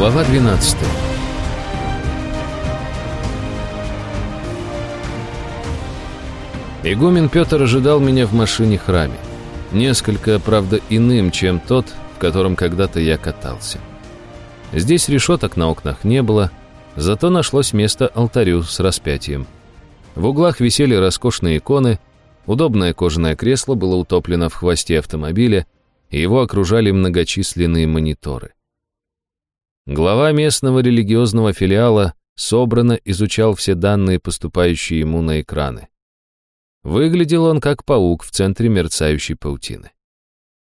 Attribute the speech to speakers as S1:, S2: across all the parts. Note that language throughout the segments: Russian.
S1: Глава 12 Игумен Петр ожидал меня в машине-храме. Несколько, правда, иным, чем тот, в котором когда-то я катался. Здесь решеток на окнах не было, зато нашлось место алтарю с распятием. В углах висели роскошные иконы, удобное кожаное кресло было утоплено в хвосте автомобиля, и его окружали многочисленные мониторы. Глава местного религиозного филиала собрано изучал все данные, поступающие ему на экраны. Выглядел он как паук в центре мерцающей паутины.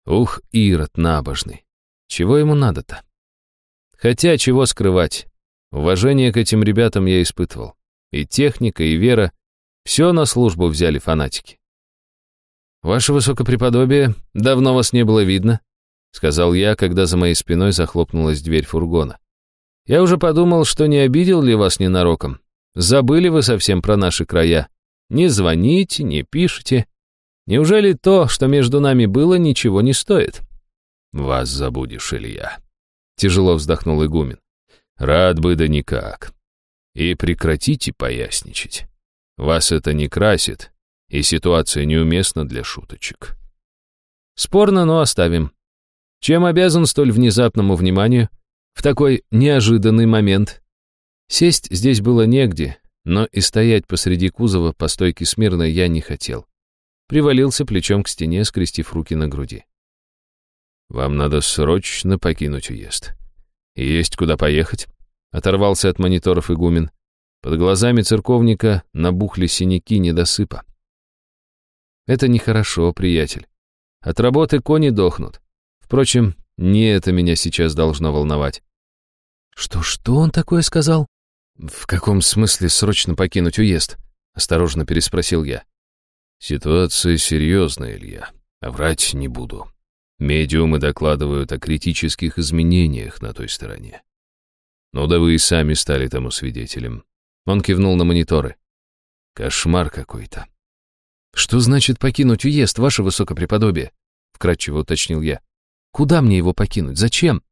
S1: Ух, Ирод набожный. Чего ему надо-то? Хотя, чего скрывать. Уважение к этим ребятам я испытывал. И техника, и вера. Все на службу взяли фанатики. «Ваше высокопреподобие, давно вас не было видно», сказал я, когда за моей спиной захлопнулась дверь фургона. «Я уже подумал, что не обидел ли вас ненароком. Забыли вы совсем про наши края. Не звоните, не пишите. Неужели то, что между нами было, ничего не стоит?
S2: Вас забудешь, Илья. Тяжело вздохнул игумен. Рад бы да никак. И прекратите поясничать. Вас это не красит, и ситуация неуместна для шуточек.
S1: Спорно, но оставим. Чем обязан столь внезапному вниманию в такой неожиданный момент? Сесть здесь было негде, но и стоять посреди кузова по стойке смирно я не хотел. Привалился плечом к стене, скрестив руки на груди.
S2: «Вам надо срочно покинуть уезд. есть куда поехать?» Оторвался от мониторов игумен. Под глазами церковника набухли синяки недосыпа.
S1: «Это нехорошо, приятель. От работы кони дохнут. Впрочем, не это меня сейчас должно волновать». «Что-что он такое сказал?» «В каком смысле срочно покинуть уезд?» — осторожно переспросил я.
S2: «Ситуация серьезная, Илья. А врать не буду. Медиумы докладывают о критических изменениях на той стороне. Ну да вы и сами стали тому свидетелем». Он кивнул на мониторы. «Кошмар какой-то».
S1: «Что значит покинуть уезд, ваше высокопреподобие?» — вкратчиво уточнил я. «Куда мне его покинуть? Зачем?»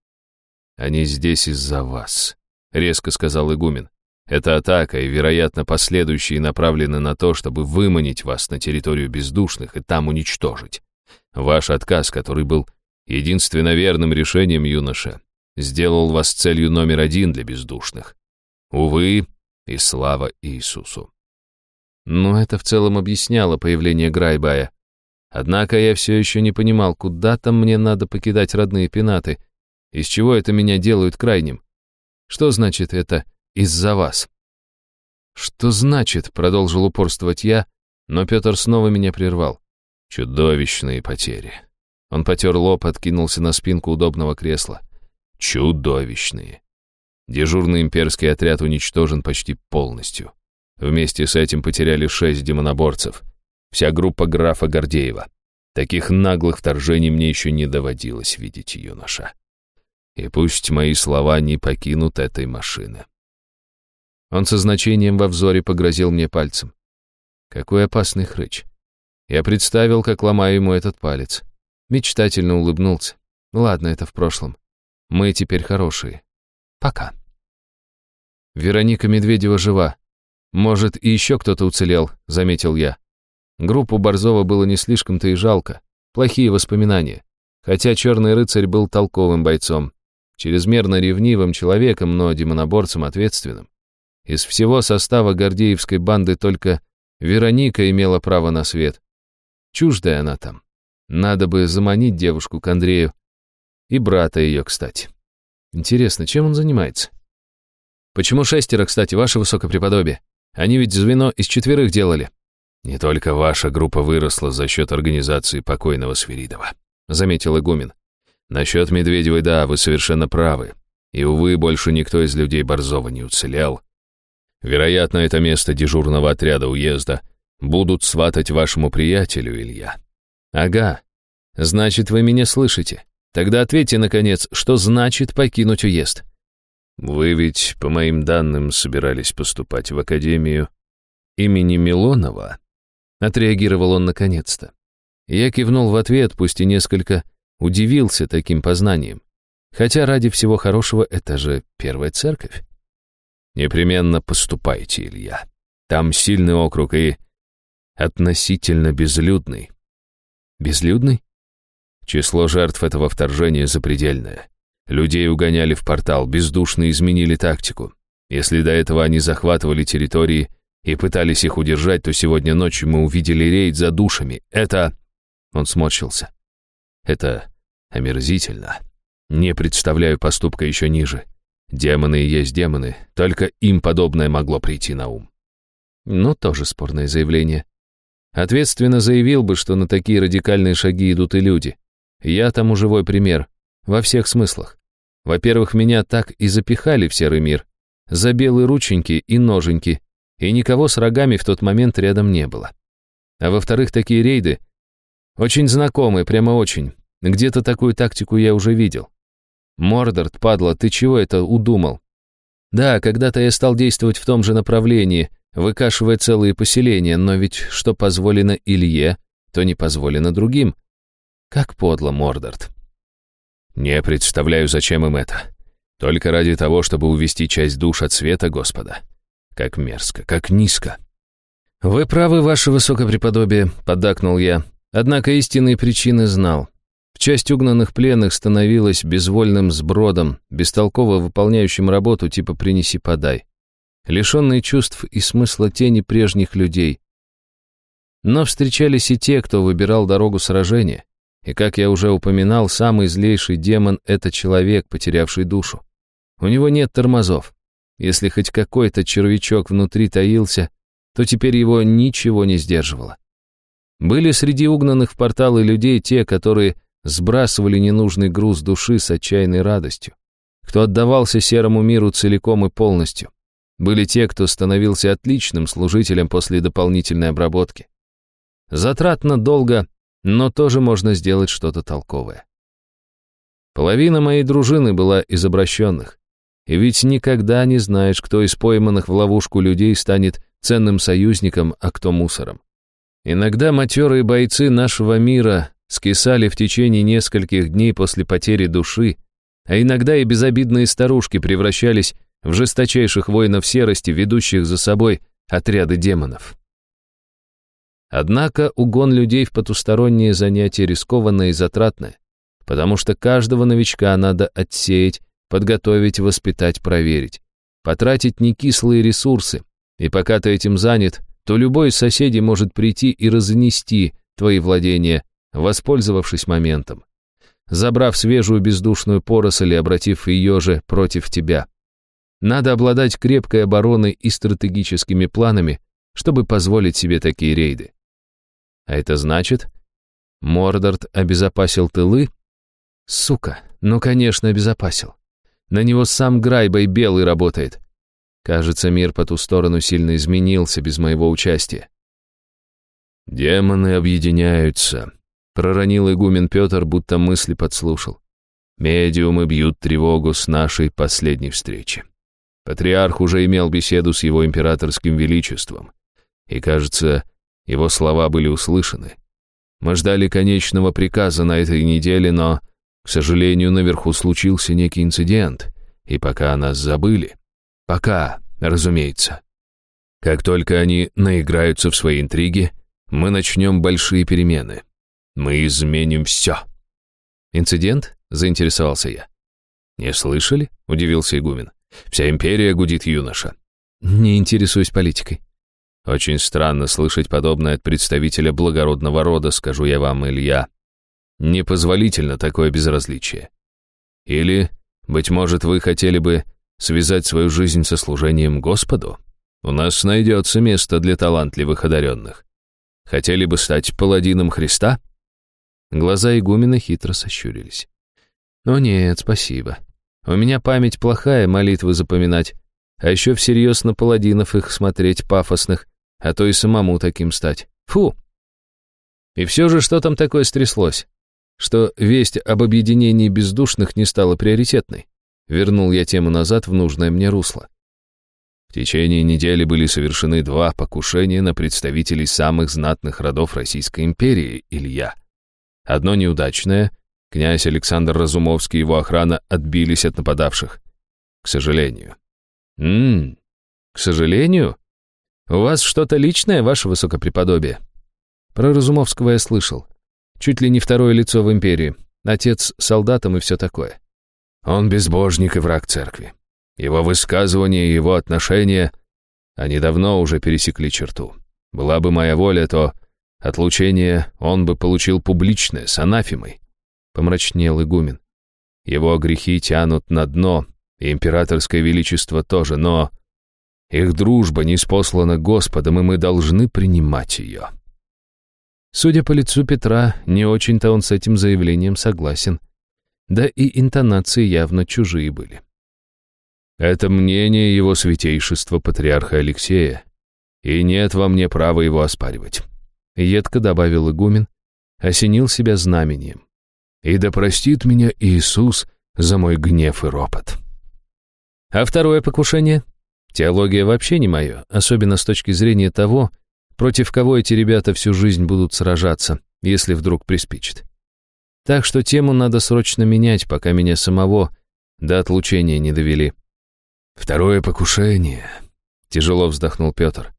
S2: «Они здесь из-за вас», — резко сказал игумен. Эта атака и, вероятно, последующие направлены на то, чтобы выманить вас на территорию бездушных и там уничтожить. Ваш отказ, который был единственно верным решением юноша, сделал вас целью номер один для бездушных. Увы, и слава Иисусу.
S1: Но это в целом объясняло появление Грайбая. Однако я все еще не понимал, куда там мне надо покидать родные пенаты, из чего это меня делают крайним. Что значит это из-за вас. Что значит, продолжил упорствовать я, но Петр снова меня прервал.
S2: Чудовищные потери.
S1: Он потер лоб, откинулся на спинку удобного кресла.
S2: Чудовищные. Дежурный имперский отряд уничтожен почти полностью. Вместе с этим потеряли шесть демоноборцев. Вся группа графа Гордеева. Таких наглых вторжений мне еще не доводилось видеть, юноша. И пусть мои слова не покинут этой машины.
S1: Он со значением во взоре погрозил мне пальцем. Какой опасный хрыч. Я представил, как ломаю ему этот палец. Мечтательно улыбнулся. Ладно, это в прошлом. Мы теперь хорошие. Пока. Вероника Медведева жива. Может, и еще кто-то уцелел, заметил я. Группу Борзова было не слишком-то и жалко. Плохие воспоминания. Хотя черный рыцарь был толковым бойцом. Чрезмерно ревнивым человеком, но демоноборцем ответственным. Из всего состава Гордеевской банды только Вероника имела право на свет. Чуждая она там. Надо бы заманить девушку к Андрею. И брата ее, кстати. Интересно, чем он занимается? Почему шестеро, кстати, ваше высокопреподобие? Они ведь звено из четверых делали.
S2: Не только ваша группа выросла за счет организации покойного Свиридова, заметил игумен. Насчет Медведевой, да, вы совершенно правы. И, увы, больше никто из людей Борзова не уцелел. Вероятно, это место дежурного отряда уезда будут сватать вашему приятелю, Илья.
S1: Ага. Значит, вы меня слышите. Тогда ответьте, наконец, что значит покинуть уезд?
S2: Вы ведь, по моим данным, собирались поступать в академию имени Милонова?
S1: Отреагировал он наконец-то. Я кивнул в ответ, пусть и несколько удивился таким познанием. Хотя ради всего хорошего это же первая церковь.
S2: Непременно поступайте, Илья. Там сильный округ и относительно безлюдный.
S1: Безлюдный?
S2: Число жертв этого вторжения запредельное. Людей угоняли в портал, бездушно изменили тактику. Если до этого они захватывали территории и пытались их удержать, то сегодня ночью мы увидели рейд за душами. Это... Он сморщился. Это омерзительно. Не представляю поступка еще ниже. Демоны есть демоны, только им подобное могло прийти на ум.
S1: Ну, тоже спорное заявление. Ответственно заявил бы, что на такие радикальные шаги идут и люди. Я тому живой пример. Во всех смыслах. Во-первых, меня так и запихали в серый мир. За белые рученьки и ноженьки. И никого с рогами в тот момент рядом не было. А во-вторых, такие рейды очень знакомые, прямо очень. Где-то такую тактику я уже видел. Мордорт, падла, ты чего это удумал? Да, когда-то я стал действовать в том же направлении, выкашивая целые поселения, но ведь что позволено Илье, то не позволено другим. Как подло, Мордорт.
S2: Не представляю, зачем им это. Только ради того, чтобы увести часть душ от света Господа. Как мерзко, как низко.
S1: «Вы правы, ваше высокопреподобие», — поддакнул я. Однако истинные причины знал. Часть угнанных пленных становилась безвольным сбродом, бестолково выполняющим работу типа «принеси-подай», лишенные чувств и смысла тени прежних людей. Но встречались и те, кто выбирал дорогу сражения. И, как я уже упоминал, самый злейший демон — это человек, потерявший душу. У него нет тормозов. Если хоть какой-то червячок внутри таился, то теперь его ничего не сдерживало. Были среди угнанных в порталы людей те, которые сбрасывали ненужный груз души с отчаянной радостью, кто отдавался серому миру целиком и полностью. Были те, кто становился отличным служителем после дополнительной обработки. Затратно долго, но тоже можно сделать что-то толковое. Половина моей дружины была из обращенных. И ведь никогда не знаешь, кто из пойманных в ловушку людей станет ценным союзником, а кто мусором. Иногда матерые бойцы нашего мира скисали в течение нескольких дней после потери души, а иногда и безобидные старушки превращались в жесточайших воинов серости, ведущих за собой отряды демонов. Однако угон людей в потусторонние занятия рискованное и затратное, потому что каждого новичка надо отсеять, подготовить, воспитать, проверить, потратить некислые ресурсы, и пока ты этим занят, то любой из соседей может прийти и разнести твои владения, воспользовавшись моментом, забрав свежую бездушную поросль и обратив ее же против тебя. Надо обладать крепкой обороной и стратегическими планами, чтобы позволить себе такие рейды. А это значит, Мордорт обезопасил тылы? Сука, ну конечно обезопасил. На него сам Грайбой Белый работает. Кажется, мир по ту сторону сильно изменился без моего участия.
S2: «Демоны объединяются», Проронил игумен Петр, будто мысли подслушал. Медиумы бьют тревогу с нашей последней встречи. Патриарх уже имел беседу с его императорским величеством. И, кажется, его слова были услышаны. Мы ждали конечного приказа на этой неделе, но, к сожалению, наверху случился некий инцидент, и пока нас забыли. Пока, разумеется. Как только они наиграются в свои интриги, мы начнем большие перемены. Мы изменим все».
S1: «Инцидент?» — заинтересовался я.
S2: «Не слышали?» — удивился игумен. «Вся империя гудит юноша».
S1: «Не интересуюсь политикой».
S2: «Очень странно слышать подобное от представителя благородного рода, скажу я вам, Илья. Непозволительно такое безразличие. Или, быть может, вы хотели бы связать свою жизнь со служением Господу? У нас найдется место для талантливых одаренных. Хотели бы стать паладином Христа?»
S1: Глаза игумена хитро сощурились. «О нет, спасибо. У меня память плохая, молитвы запоминать. А еще всерьез на паладинов их смотреть пафосных, а то и самому таким стать. Фу!» И все же, что там такое стряслось? Что весть об объединении бездушных не стала приоритетной? Вернул я тему назад в нужное мне русло.
S2: В течение недели были совершены два покушения на представителей самых знатных родов Российской империи, Илья. Одно неудачное, Князь Александр Разумовский и его охрана отбились от нападавших. К сожалению.
S1: Ммм, к сожалению? У вас что-то личное, ваше высокопреподобие? Про Разумовского я слышал. Чуть ли не второе лицо в империи. Отец солдатом и все такое.
S2: Он безбожник и враг церкви. Его высказывания и его отношения, они давно уже пересекли черту. Была бы моя воля, то отлучение он бы получил публичное, с анафемой.
S1: Помрачнел игумен.
S2: Его грехи тянут на дно, и императорское величество тоже, но их дружба не спослана Господом, и мы должны принимать ее.
S1: Судя по лицу Петра, не очень-то он с этим заявлением согласен. Да и интонации явно чужие были.
S2: Это мнение его святейшества патриарха Алексея, и нет во мне права его оспаривать.
S1: Едко добавил игумен, осенил себя знамением.
S2: И да простит меня Иисус за мой гнев и ропот.
S1: А второе покушение? Теология вообще не мое, особенно с точки зрения того, против кого эти ребята всю жизнь будут сражаться, если вдруг приспичит. Так что тему надо срочно менять, пока меня самого до отлучения не довели.
S2: «Второе покушение», — тяжело вздохнул Петр.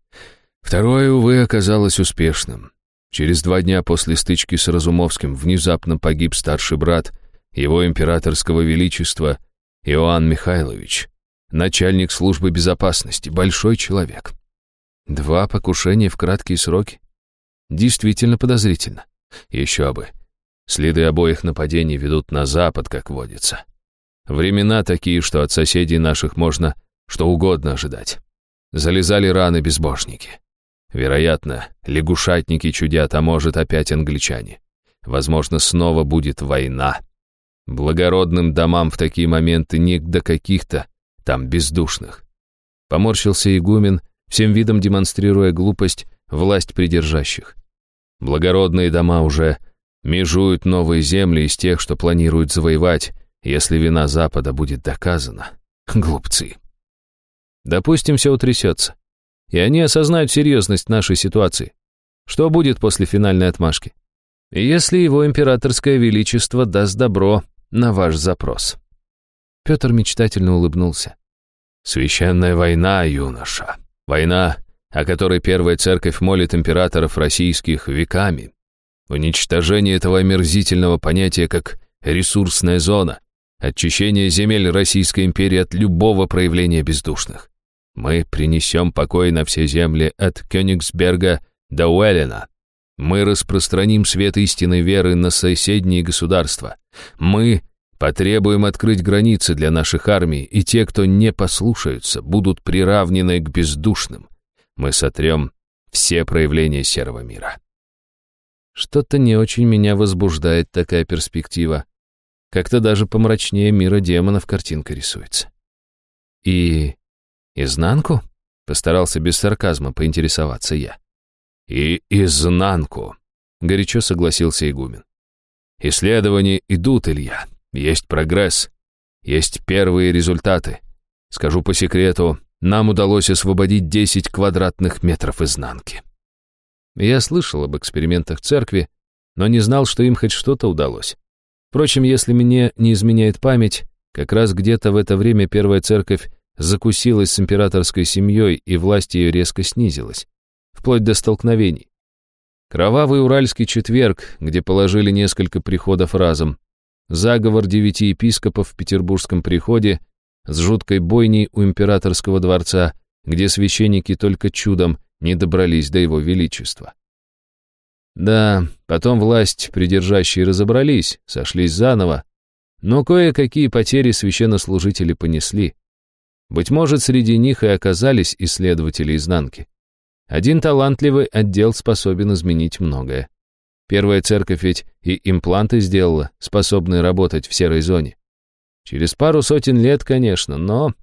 S2: «Второе, увы, оказалось успешным. Через два дня после стычки с Разумовским внезапно погиб старший брат его императорского величества Иоанн Михайлович, начальник службы безопасности, большой человек.
S1: Два покушения в краткие сроки? Действительно подозрительно.
S2: Еще бы. Следы обоих нападений ведут на запад, как водится. Времена такие, что от соседей наших можно что угодно ожидать. Залезали раны безбожники. Вероятно, лягушатники чудят, а может опять англичане. Возможно, снова будет война. Благородным домам в такие моменты не до каких-то там бездушных.
S1: Поморщился игумен, всем видом демонстрируя глупость власть придержащих.
S2: Благородные дома уже межуют новые земли из тех, что планируют завоевать, если вина Запада будет доказана. Глупцы.
S1: Допустим, все утрясется. И они осознают серьезность нашей ситуации. Что будет после финальной отмашки? Если его императорское величество даст добро на ваш запрос. Петр мечтательно улыбнулся.
S2: «Священная война, юноша. Война, о которой Первая Церковь молит императоров российских веками. Уничтожение этого омерзительного понятия как ресурсная зона, очищение земель Российской империи от любого проявления бездушных. Мы принесем покой на все земли от Кёнигсберга до Уэллена. Мы распространим свет истинной веры на соседние государства. Мы потребуем открыть границы для наших армий, и те, кто не послушаются, будут приравнены к бездушным. Мы сотрем все проявления серого мира.
S1: Что-то не очень меня возбуждает такая перспектива. Как-то даже помрачнее мира демонов картинка рисуется. И изнанку? Постарался без сарказма поинтересоваться я.
S2: И изнанку, горячо согласился игумен. Исследования идут, Илья. Есть прогресс. Есть первые результаты. Скажу по секрету, нам удалось освободить 10 квадратных метров изнанки.
S1: Я слышал об экспериментах церкви, но не знал, что им хоть что-то удалось. Впрочем, если мне не изменяет память, как раз где-то в это время первая церковь закусилась с императорской семьей, и власть ее резко снизилась, вплоть до столкновений. Кровавый Уральский четверг, где положили несколько приходов разом, заговор девяти епископов в Петербургском приходе с жуткой бойней у императорского дворца, где священники только чудом не добрались до его величества. Да, потом власть придержащие разобрались, сошлись заново, но кое-какие потери священнослужители понесли. Быть может, среди них и оказались исследователи изнанки. Один талантливый отдел способен изменить многое. Первая церковь ведь и импланты сделала, способные работать в серой зоне. Через пару сотен лет, конечно, но...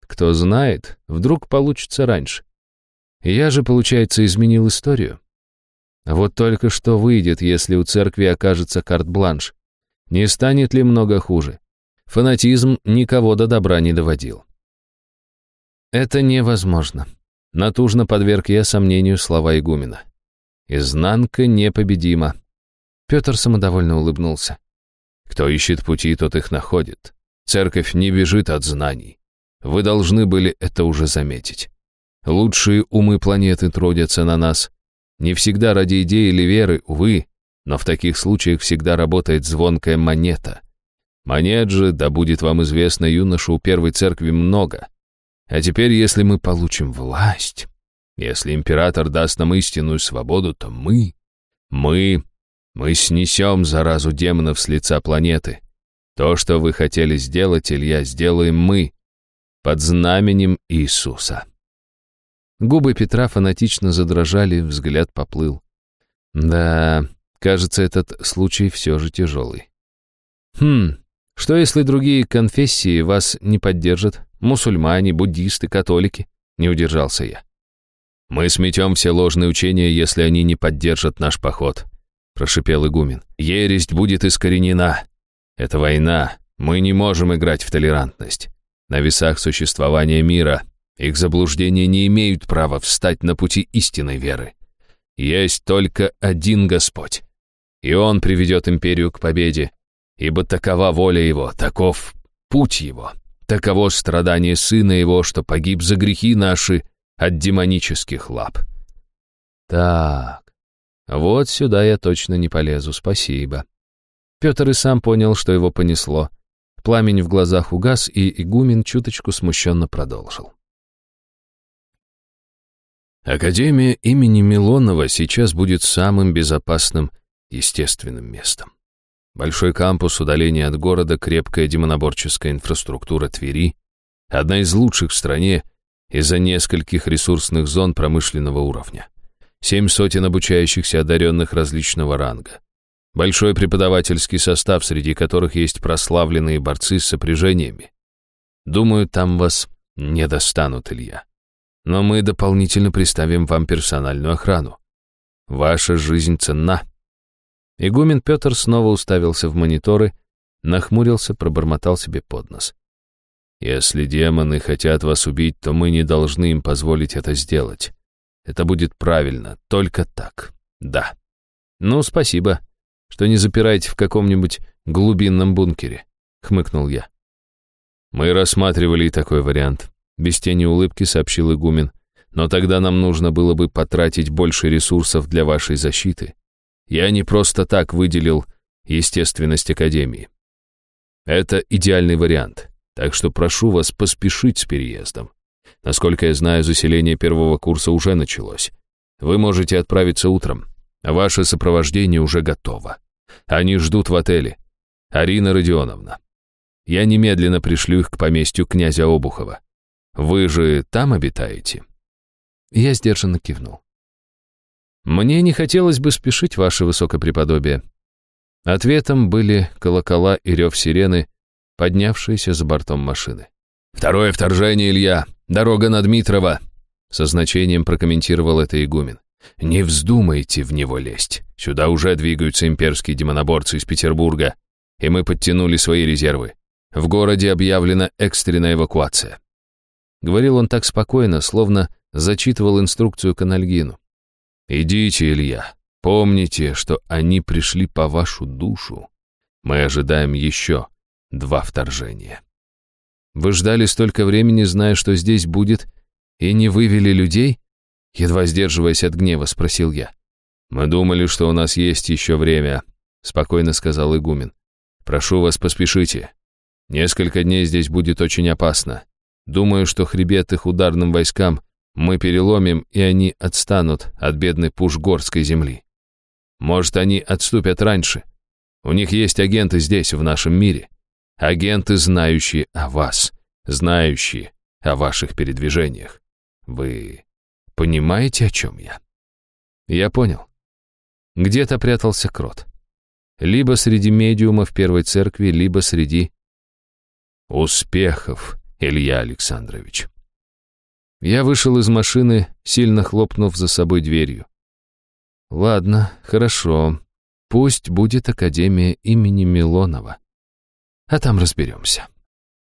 S1: Кто знает, вдруг получится раньше. Я же, получается, изменил историю. Вот только что выйдет, если у церкви окажется карт-бланш. Не станет ли много хуже? Фанатизм никого до добра не доводил. Это невозможно. Натужно подверг я сомнению слова игумена. Изнанка непобедима. Петр самодовольно улыбнулся.
S2: Кто ищет пути, тот их находит. Церковь не бежит от знаний. Вы должны были это уже заметить. Лучшие умы планеты трудятся на нас. Не всегда ради идеи или веры, увы, но в таких случаях всегда работает звонкая монета. Монет же, да будет вам известно, юношу у первой церкви много. А теперь, если мы получим власть, если император даст нам истинную свободу, то мы, мы, мы снесем заразу демонов с лица планеты. То, что вы хотели сделать, Илья, сделаем мы, под знаменем Иисуса.
S1: Губы Петра фанатично задрожали, взгляд поплыл. Да, кажется, этот случай все же тяжелый. Хм, что если другие конфессии вас не поддержат? Мусульмане, буддисты, католики? Не удержался я.
S2: Мы сметем все ложные учения, если они не поддержат наш поход, прошипел игумен. Ересь будет искоренена. Это война. Мы не можем играть в толерантность. На весах существования мира их заблуждения не имеют права встать на пути истинной веры. Есть только один Господь. И Он приведет империю к победе, ибо такова воля Его, таков путь Его, таково страдание Сына Его, что погиб за грехи наши от демонических лап.
S1: Так, вот сюда я точно не полезу, спасибо. Петр и сам понял, что его понесло. Пламень в глазах угас, и игумен чуточку смущенно продолжил.
S2: Академия имени Милонова сейчас будет самым безопасным естественным местом. Большой кампус, удаление от города, крепкая демоноборческая инфраструктура Твери, одна из лучших в стране из-за нескольких ресурсных зон промышленного уровня. Семь сотен обучающихся одаренных различного ранга. Большой преподавательский состав, среди которых есть прославленные борцы с сопряжениями. Думаю, там вас не достанут, Илья. Но мы дополнительно приставим вам персональную охрану. Ваша жизнь ценна».
S1: Игумен Петр снова уставился в мониторы, нахмурился, пробормотал себе под нос.
S2: «Если демоны хотят вас убить, то мы не должны им позволить это сделать. Это будет правильно, только так, да».
S1: «Ну, спасибо, что не запираете в каком-нибудь глубинном бункере», — хмыкнул я.
S2: «Мы рассматривали и такой вариант», без тени улыбки сообщил игумен. Но тогда нам нужно было бы потратить больше ресурсов для вашей защиты. Я не просто так выделил естественность Академии. Это идеальный вариант, так что прошу вас поспешить с переездом. Насколько я знаю, заселение первого курса уже началось. Вы можете отправиться утром. Ваше сопровождение уже готово. Они ждут в отеле. Арина Родионовна. Я немедленно пришлю их к поместью князя Обухова. Вы же там обитаете?»
S1: Я сдержанно кивнул. «Мне не хотелось бы спешить, ваше высокопреподобие». Ответом были колокола и рев сирены, поднявшиеся за бортом машины.
S2: «Второе вторжение, Илья! Дорога на Дмитрова!» Со значением прокомментировал это игумен. «Не вздумайте в него лезть. Сюда уже двигаются имперские демоноборцы из Петербурга, и мы подтянули свои резервы. В городе объявлена экстренная эвакуация.
S1: Говорил он так спокойно, словно зачитывал инструкцию Канальгину.
S2: «Идите, Илья, помните, что они пришли по вашу душу. Мы ожидаем еще два вторжения».
S1: «Вы ждали столько времени, зная, что здесь будет, и не вывели людей?» Едва сдерживаясь от гнева, спросил я.
S2: «Мы думали, что у нас есть еще время», — спокойно сказал игумен. «Прошу вас, поспешите. Несколько дней здесь будет очень опасно. Думаю, что хребет их ударным войскам мы переломим, и они отстанут от бедной Пушгорской земли. Может, они отступят раньше. У них есть агенты здесь, в нашем мире. Агенты, знающие о вас, знающие о ваших передвижениях. Вы понимаете, о чем я?
S1: Я понял. Где-то прятался крот. Либо среди медиумов первой церкви, либо среди...
S2: Успехов, Илья Александрович.
S1: Я вышел из машины, сильно хлопнув за собой дверью. Ладно, хорошо. Пусть будет Академия имени Милонова. А там разберемся.